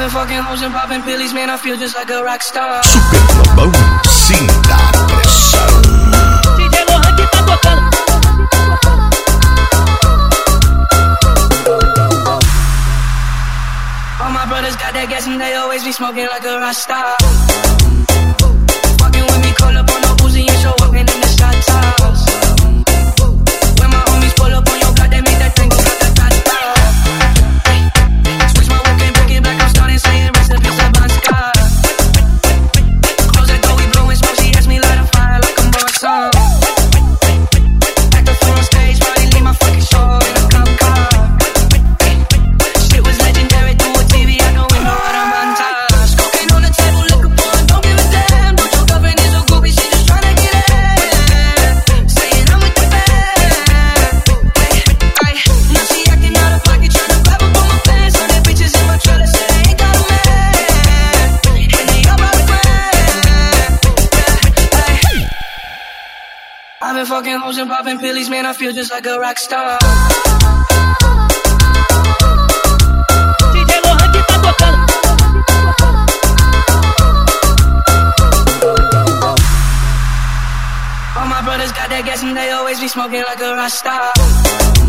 been fucking hoes and popping pillies, man, I feel just like a rock star. Super Lobão, sim, dá pressão. DJ Lohan que tá tocando. All my brothers got that gas and they always be smoking like a rock star. I've been fucking hoes and popping pills, man. I feel just like a rock star. All my brothers got that gas and they always be smoking like a rock star.